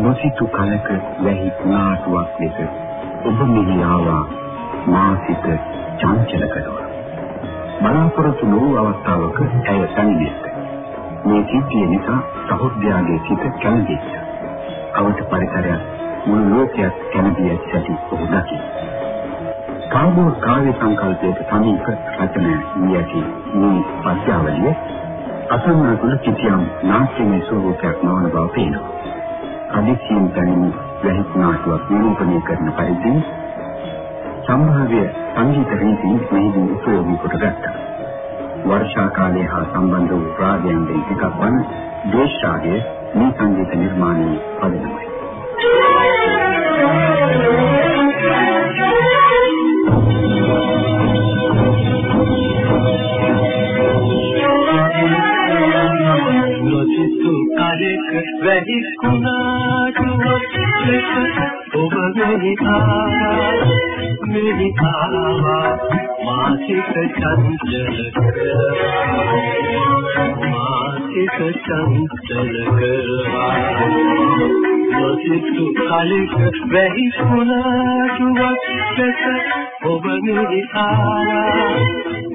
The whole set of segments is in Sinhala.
නොසිතු කලක වැහි නාටුවක් ලෙස ඔබ මෙහි ආවා මා සිත චංචල කරනවා. බලාපොරොත්තු නොවූ අවස්ථාවක ඇය සංගීත. මේ සිද්ධිය නිසා සහෝදයාගේ සිත කැළඹිච්චා. අවට පරිසරයක් මුළු ලෝකයක් කැළඹී ඇති ඔහු දකි. කාබෝ කාව්‍ය සංකල්පයේ සමීප රචන වී ඇති මේ පද්‍යාවලිය අසන්නන තුළ කිසියම් නාට්‍යමය ස්වරූපයක් නොවන බව පේනවා. අධිශීන් ගැනීම වැහිත් නාටුවක් නිරූපණය කරන පරිදි සම්භාව්‍ය සංගීත රීති මෙහිදී උපයෝගී කොට ගත්තා. වර්ෂා කාලයේ හා සම්බන්ධ වූ රාගයන්ගෙන් එකක් වන දේශාගයේ මේ සංගීත නිර්මාණයේ පදනමයි. වැඩි කුණාටුවක් ලෙස ඔබ මෙහි ආවා මෙහි ආවා මාසික චංචල කරවා මාසික චංචල කරවා නොසිතු කලික වැඩි කුණාටුවක් ලෙස ඔබ මෙහි ආවා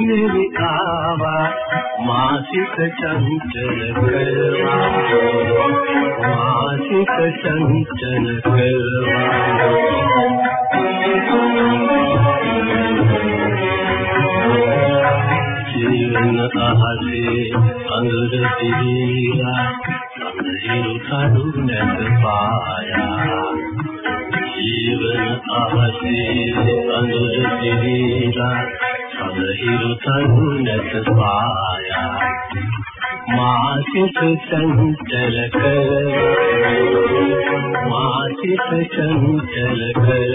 මෙහි ආවා මාසික චංචල කරවා මාසික චංචල කරවා ජීවන අහසේ අඳුර පිරීලා අඳුරු කරු නැත පායා ජීවන අහසේ අඳුර පිරීලා සදහිරු තරු නැත පායා මාසිත චංචල කර මාසිත චංචල කර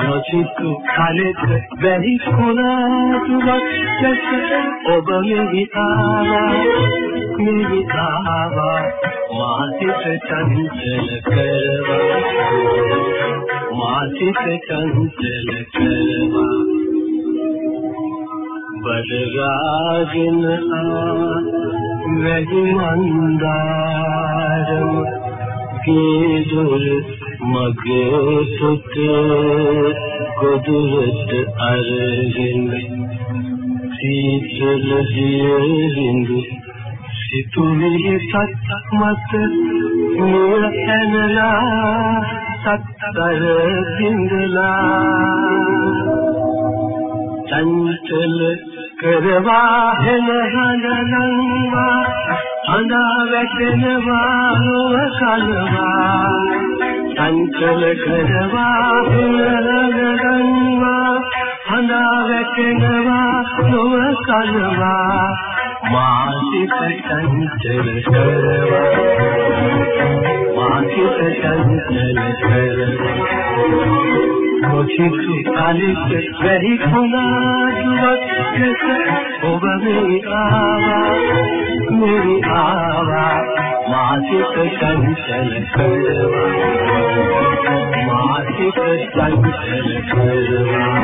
නොසිතු කලෙත් වැහි කුණාටුවක් දැස ඔබ මෙහි ආවා මෙහි ආවා මාසිත චංචල කරවා මාසිත චංචල කරවා බදරාගෙන ආ වැහි මන්දාරම කේදුල් මගේ සුත ගොදුරට අරගෙන සීතල සියරිඳු සිතුවිලි සත්ක් මත නුර ඇනලා සත්තර බින්දලා චංචල කරවා හෙල හඳනංවා අඳා වැටෙනවා නොව කලවා චංචල කරවා හෙල හඳනංවා අඳා වැටෙනවා නොව කලවා මාසික චංචල කරවා මාසික චංචල කරවා කොචිතු කාලෙක වැඩි කුණාටුවක් ලෙස ඔබ මේ ආවා මේ ආවා මාසික සංසල කරවා මාසික සංසල කරවා